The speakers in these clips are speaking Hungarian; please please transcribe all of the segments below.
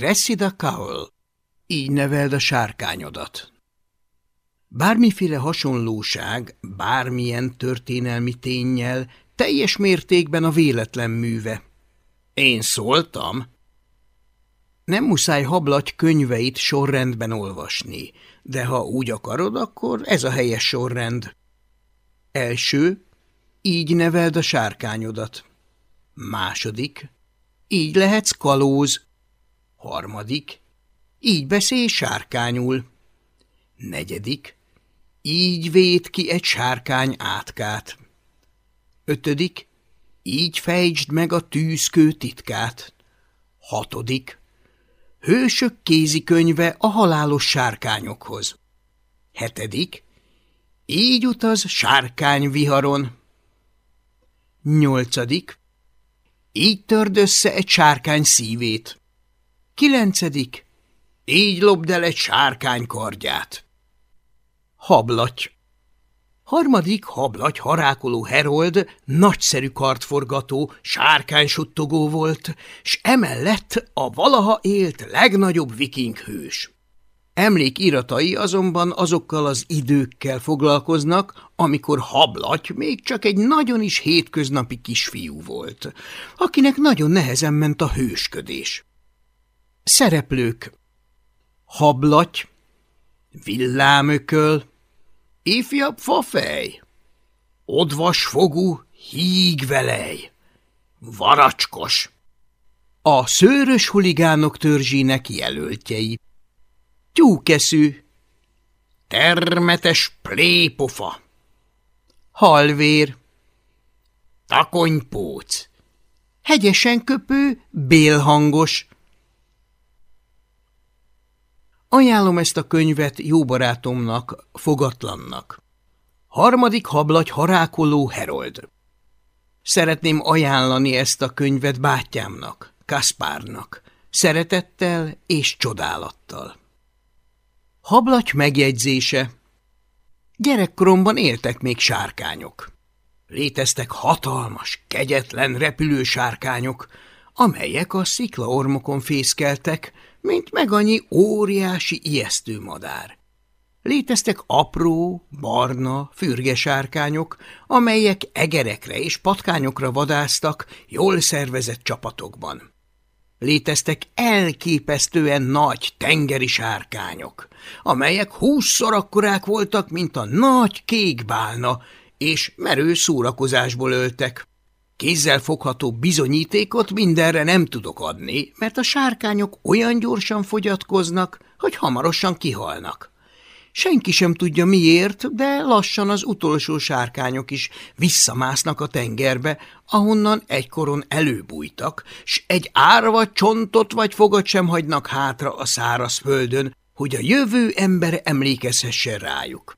Cressida Cowell. Így neveld a sárkányodat. Bármiféle hasonlóság, bármilyen történelmi tényel teljes mértékben a véletlen műve. Én szóltam. Nem muszáj hablaty könyveit sorrendben olvasni, de ha úgy akarod, akkor ez a helyes sorrend. Első, így neveld a sárkányodat. Második, így lehetsz kalóz. Harmadik, így beszélj sárkányul. Negyedik, így véd ki egy sárkány átkát. Ötödik, így fejtsd meg a tűzkő titkát. Hatodik, hősök kézikönyve a halálos sárkányokhoz. Hetedik, így utaz sárkány viharon. Nyolcadik, így törd össze egy sárkány szívét. Kilencedik, így lopd el egy sárkány kardját. Hablaty Harmadik hablaty harákoló herold nagyszerű kartforgató, sárkánysuttogó volt, s emellett a valaha élt legnagyobb viking hős. Emlékiratai azonban azokkal az időkkel foglalkoznak, amikor hablaty még csak egy nagyon is hétköznapi kisfiú volt, akinek nagyon nehezen ment a hősködés. Szereplők. Hablaty, villámököl, ifjabb fafej, odvasfogú hígvelej, varacskos, a szőrös huligánok törzsének jelöltjei, tyúkeszű, termetes plépofa, halvér, takonypóc, hegyesen köpő, bélhangos, Ajánlom ezt a könyvet jó barátomnak, fogatlannak. Harmadik hablagy harákoló herold. Szeretném ajánlani ezt a könyvet bátyámnak, Kaspárnak, szeretettel és csodálattal. Hablagy megjegyzése Gyerekkoromban éltek még sárkányok. Léteztek hatalmas, kegyetlen repülő sárkányok, amelyek a sziklaormokon fészkeltek, mint meg annyi óriási ijesztő madár. Léteztek apró, barna, fürgesárkányok, amelyek egerekre és patkányokra vadáztak jól szervezett csapatokban. Léteztek elképesztően nagy tengeri sárkányok, amelyek húszszor akkorák voltak, mint a nagy kék bálna, és merő szórakozásból öltek. Kézzel fogható bizonyítékot mindenre nem tudok adni, mert a sárkányok olyan gyorsan fogyatkoznak, hogy hamarosan kihalnak. Senki sem tudja miért, de lassan az utolsó sárkányok is visszamásznak a tengerbe, ahonnan egykoron előbújtak, s egy árva csontot vagy fogat sem hagynak hátra a száraz földön, hogy a jövő ember emlékezhessen rájuk.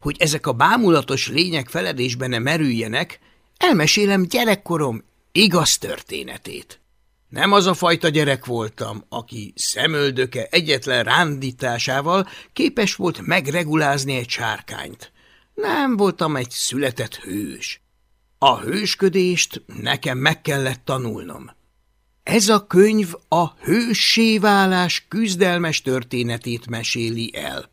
Hogy ezek a bámulatos lények feledésbe ne merüljenek, Elmesélem gyerekkorom igaz történetét. Nem az a fajta gyerek voltam, aki szemöldöke egyetlen rándításával képes volt megregulázni egy sárkányt. Nem voltam egy született hős. A hősködést nekem meg kellett tanulnom. Ez a könyv a hőssé válás küzdelmes történetét meséli el.